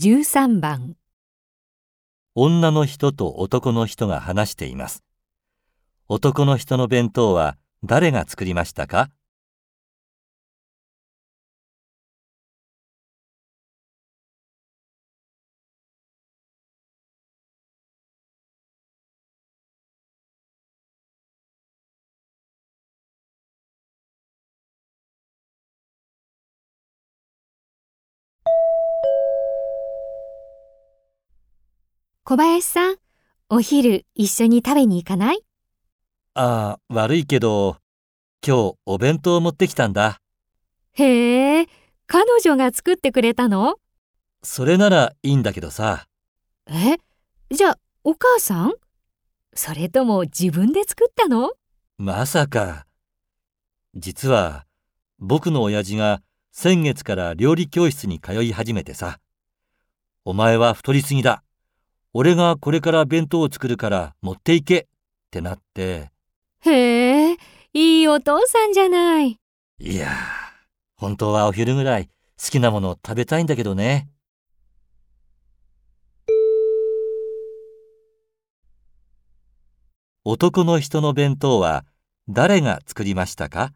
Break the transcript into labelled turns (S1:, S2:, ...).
S1: 13番
S2: 女の人と男の人が話しています。男の人の弁当は誰が作りましたか？
S1: 小林さん、お昼一緒に食べに行かない？
S2: ああ、悪いけど、今日お弁当持ってきたんだ。
S1: へえ、彼女が作ってくれたの？
S2: それならいいんだけどさ。
S1: え、じゃあお母さん？それとも自分で作ったの？
S2: まさか。実は、僕の親父が先月から料理教室に通い始めてさ。お前は太りすぎだ。俺がこれから弁当を作るから持っていけってなって。
S1: へえ、いいお父さんじゃない。
S2: いやー、本当はお昼ぐらい好きなもの食べたいんだけどね。男の人の弁当は誰が作りましたか？